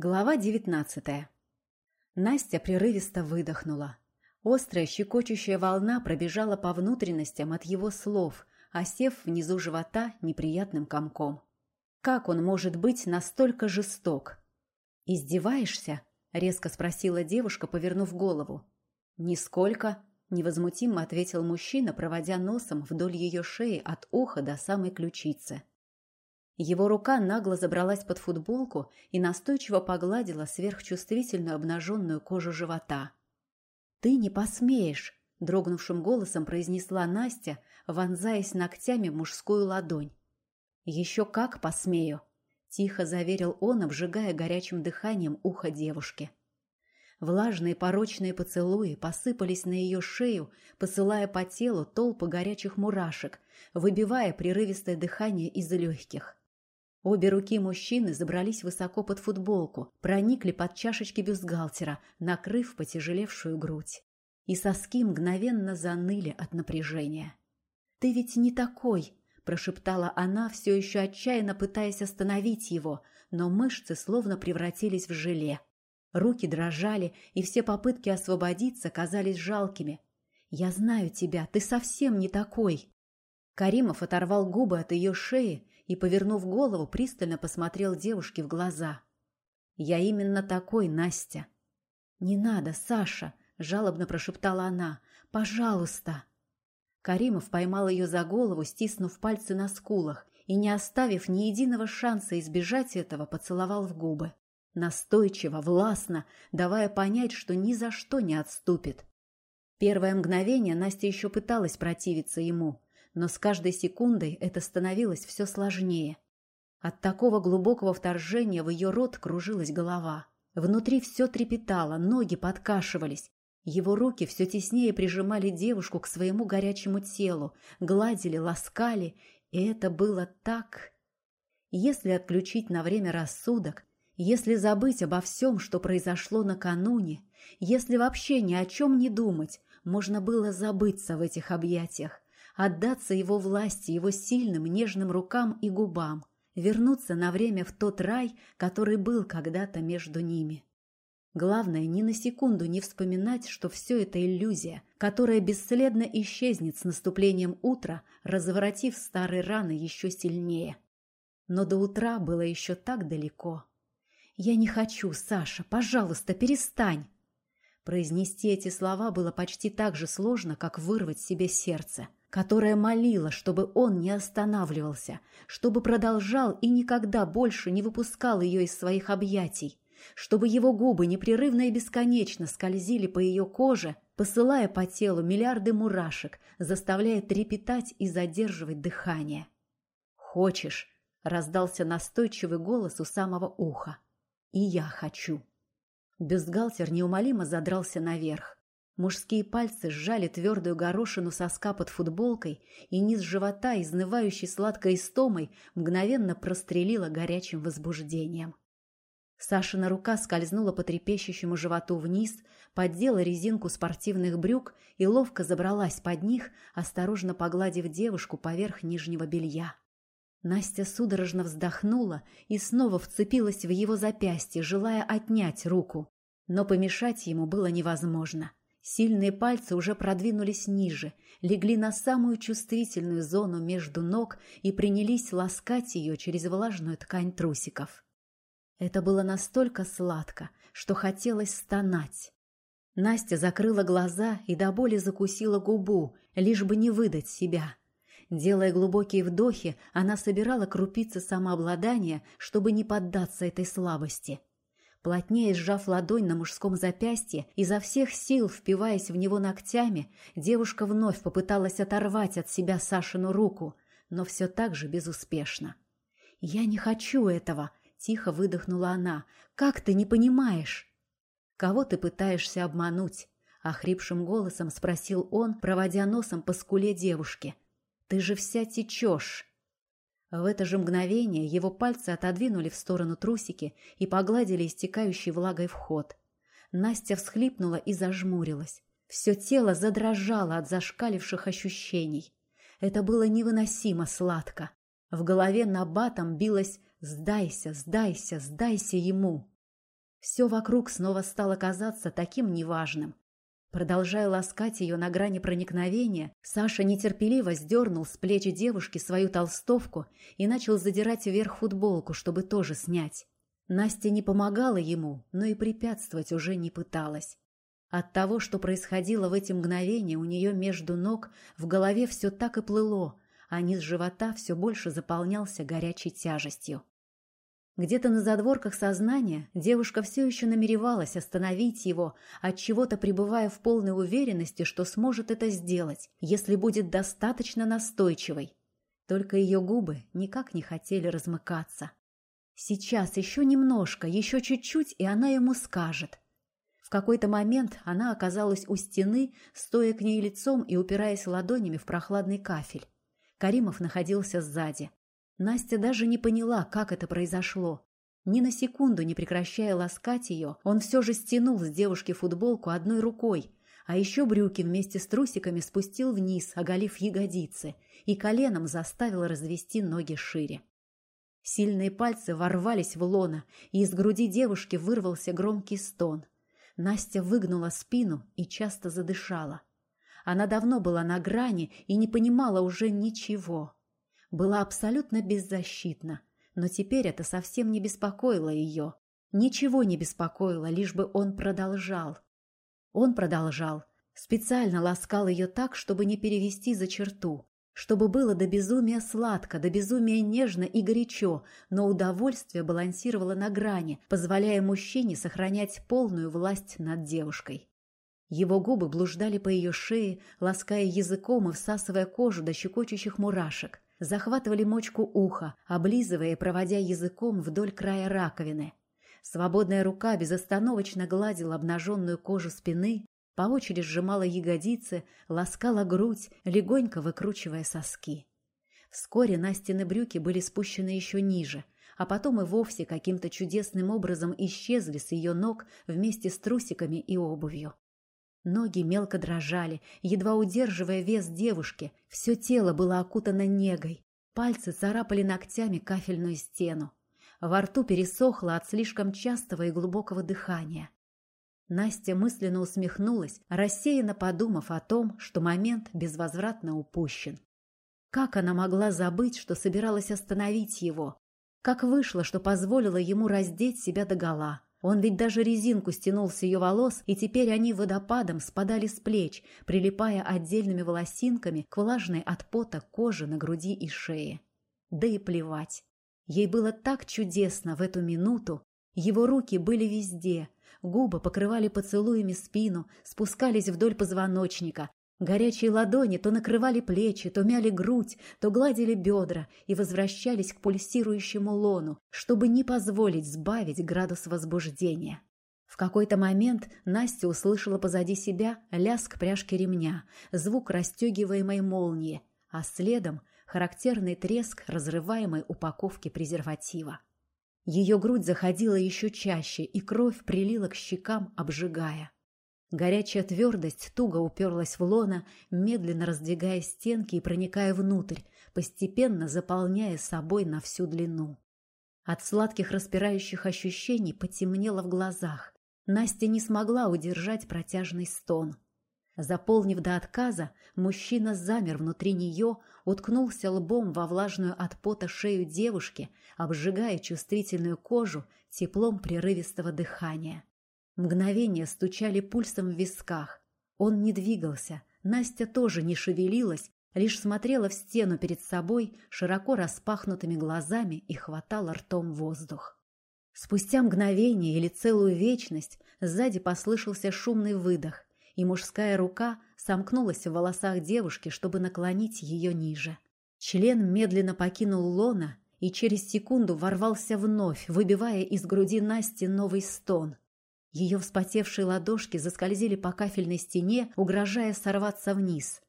Глава девятнадцатая. Настя прерывисто выдохнула. Острая щекочущая волна пробежала по внутренностям от его слов, осев внизу живота неприятным комком. Как он может быть настолько жесток? «Издеваешься?» — резко спросила девушка, повернув голову. «Нисколько», — невозмутимо ответил мужчина, проводя носом вдоль ее шеи от уха до самой ключицы. Его рука нагло забралась под футболку и настойчиво погладила сверхчувствительную обнаженную кожу живота. «Ты не посмеешь!» – дрогнувшим голосом произнесла Настя, вонзаясь ногтями в мужскую ладонь. «Еще как посмею!» – тихо заверил он, обжигая горячим дыханием ухо девушки. Влажные порочные поцелуи посыпались на ее шею, посылая по телу толпы горячих мурашек, выбивая прерывистое дыхание из легких. Обе руки мужчины забрались высоко под футболку, проникли под чашечки бюстгальтера, накрыв потяжелевшую грудь. И соски мгновенно заныли от напряжения. «Ты ведь не такой!» – прошептала она, все еще отчаянно пытаясь остановить его, но мышцы словно превратились в желе. Руки дрожали, и все попытки освободиться казались жалкими. «Я знаю тебя, ты совсем не такой!» Каримов оторвал губы от ее шеи и, повернув голову, пристально посмотрел девушке в глаза. «Я именно такой, Настя». «Не надо, Саша!» – жалобно прошептала она. «Пожалуйста!» Каримов поймал ее за голову, стиснув пальцы на скулах, и, не оставив ни единого шанса избежать этого, поцеловал в губы. Настойчиво, властно, давая понять, что ни за что не отступит. Первое мгновение Настя еще пыталась противиться ему, но с каждой секундой это становилось все сложнее. От такого глубокого вторжения в ее рот кружилась голова. Внутри все трепетало, ноги подкашивались. Его руки все теснее прижимали девушку к своему горячему телу, гладили, ласкали, и это было так... Если отключить на время рассудок, если забыть обо всем, что произошло накануне, если вообще ни о чем не думать, можно было забыться в этих объятиях, отдаться его власти, его сильным нежным рукам и губам, вернуться на время в тот рай, который был когда-то между ними. Главное, ни на секунду не вспоминать, что все это иллюзия, которая бесследно исчезнет с наступлением утра, разворотив старые раны еще сильнее. Но до утра было еще так далеко. «Я не хочу, Саша, пожалуйста, перестань!» Произнести эти слова было почти так же сложно, как вырвать себе сердце которая молила, чтобы он не останавливался, чтобы продолжал и никогда больше не выпускал ее из своих объятий, чтобы его губы непрерывно и бесконечно скользили по ее коже, посылая по телу миллиарды мурашек, заставляя трепетать и задерживать дыхание. «Хочешь?» — раздался настойчивый голос у самого уха. «И я хочу». Бюстгальтер неумолимо задрался наверх. Мужские пальцы сжали твердую горошину соска под футболкой, и низ живота, изнывающий сладкой истомой, мгновенно прострелила горячим возбуждением. Сашина рука скользнула по трепещущему животу вниз, поддела резинку спортивных брюк и ловко забралась под них, осторожно погладив девушку поверх нижнего белья. Настя судорожно вздохнула и снова вцепилась в его запястье, желая отнять руку. Но помешать ему было невозможно. Сильные пальцы уже продвинулись ниже, легли на самую чувствительную зону между ног и принялись ласкать ее через влажную ткань трусиков. Это было настолько сладко, что хотелось стонать. Настя закрыла глаза и до боли закусила губу, лишь бы не выдать себя. Делая глубокие вдохи, она собирала крупицы самообладания, чтобы не поддаться этой слабости – Плотнее сжав ладонь на мужском запястье, изо всех сил впиваясь в него ногтями, девушка вновь попыталась оторвать от себя Сашину руку, но все так же безуспешно. «Я не хочу этого!» — тихо выдохнула она. «Как ты не понимаешь?» «Кого ты пытаешься обмануть?» — охрипшим голосом спросил он, проводя носом по скуле девушки. «Ты же вся течешь!» В это же мгновение его пальцы отодвинули в сторону трусики и погладили истекающий влагой вход. Настя всхлипнула и зажмурилась. Все тело задрожало от зашкаливших ощущений. Это было невыносимо сладко. В голове набатом билось «Сдайся, сдайся, сдайся ему!». Все вокруг снова стало казаться таким неважным. Продолжая ласкать ее на грани проникновения, Саша нетерпеливо сдернул с плечи девушки свою толстовку и начал задирать вверх футболку, чтобы тоже снять. Настя не помогала ему, но и препятствовать уже не пыталась. От того, что происходило в эти мгновения у нее между ног, в голове все так и плыло, а низ живота все больше заполнялся горячей тяжестью. Где-то на задворках сознания девушка все еще намеревалась остановить его, от чего-то пребывая в полной уверенности, что сможет это сделать, если будет достаточно настойчивой. Только ее губы никак не хотели размыкаться. Сейчас еще немножко, еще чуть-чуть, и она ему скажет. В какой-то момент она оказалась у стены, стоя к ней лицом и упираясь ладонями в прохладный кафель. Каримов находился сзади. Настя даже не поняла, как это произошло. Ни на секунду не прекращая ласкать ее, он все же стянул с девушки футболку одной рукой, а еще брюки вместе с трусиками спустил вниз, оголив ягодицы, и коленом заставил развести ноги шире. Сильные пальцы ворвались в лона, и из груди девушки вырвался громкий стон. Настя выгнула спину и часто задышала. Она давно была на грани и не понимала уже ничего была абсолютно беззащитна, но теперь это совсем не беспокоило ее. Ничего не беспокоило, лишь бы он продолжал. Он продолжал, специально ласкал ее так, чтобы не перевести за черту, чтобы было до безумия сладко, до безумия нежно и горячо, но удовольствие балансировало на грани, позволяя мужчине сохранять полную власть над девушкой. Его губы блуждали по ее шее, лаская языком и всасывая кожу до щекочущих мурашек захватывали мочку уха, облизывая и проводя языком вдоль края раковины. Свободная рука безостановочно гладила обнаженную кожу спины, по очереди сжимала ягодицы, ласкала грудь, легонько выкручивая соски. Вскоре Настины брюки были спущены еще ниже, а потом и вовсе каким-то чудесным образом исчезли с ее ног вместе с трусиками и обувью. Ноги мелко дрожали, едва удерживая вес девушки. Все тело было окутано негой. Пальцы царапали ногтями кафельную стену. Во рту пересохло от слишком частого и глубокого дыхания. Настя мысленно усмехнулась, рассеянно подумав о том, что момент безвозвратно упущен. Как она могла забыть, что собиралась остановить его? Как вышло, что позволила ему раздеть себя догола? Он ведь даже резинку стянул с ее волос, и теперь они водопадом спадали с плеч, прилипая отдельными волосинками к влажной от пота коже на груди и шее. Да и плевать. Ей было так чудесно в эту минуту. Его руки были везде. Губы покрывали поцелуями спину, спускались вдоль позвоночника, Горячие ладони то накрывали плечи, то мяли грудь, то гладили бедра и возвращались к пульсирующему лону, чтобы не позволить сбавить градус возбуждения. В какой-то момент Настя услышала позади себя лязг пряжки ремня, звук расстегиваемой молнии, а следом характерный треск разрываемой упаковки презерватива. Ее грудь заходила еще чаще, и кровь прилила к щекам, обжигая. Горячая твердость туго уперлась в лона, медленно раздвигая стенки и проникая внутрь, постепенно заполняя собой на всю длину. От сладких распирающих ощущений потемнело в глазах. Настя не смогла удержать протяжный стон. Заполнив до отказа, мужчина замер внутри нее, уткнулся лбом во влажную от пота шею девушки, обжигая чувствительную кожу теплом прерывистого дыхания. Мгновения стучали пульсом в висках. Он не двигался, Настя тоже не шевелилась, лишь смотрела в стену перед собой широко распахнутыми глазами и хватала ртом воздух. Спустя мгновение или целую вечность сзади послышался шумный выдох, и мужская рука сомкнулась в волосах девушки, чтобы наклонить ее ниже. Член медленно покинул лона и через секунду ворвался вновь, выбивая из груди Насти новый стон – ее вспотевшие ладошки заскользили по кафельной стене, угрожая сорваться вниз.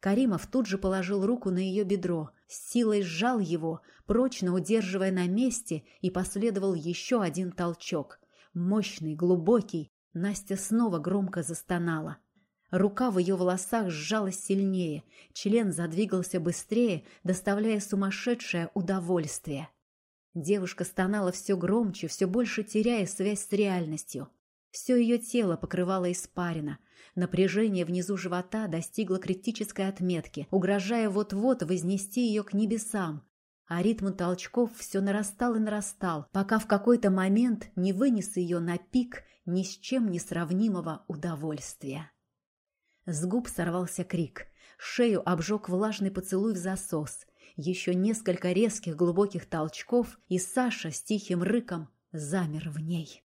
Каримов тут же положил руку на ее бедро, с силой сжал его, прочно удерживая на месте, и последовал еще один толчок. Мощный, глубокий. Настя снова громко застонала. Рука в ее волосах сжалась сильнее, член задвигался быстрее, доставляя сумасшедшее удовольствие. Девушка стонала все громче, все больше теряя связь с реальностью. Все ее тело покрывало испарина. Напряжение внизу живота достигло критической отметки, угрожая вот-вот вознести ее к небесам. А ритм толчков все нарастал и нарастал, пока в какой-то момент не вынес ее на пик ни с чем не сравнимого удовольствия. С губ сорвался крик. Шею обжег влажный поцелуй в засос. Еще несколько резких глубоких толчков, и Саша с тихим рыком замер в ней.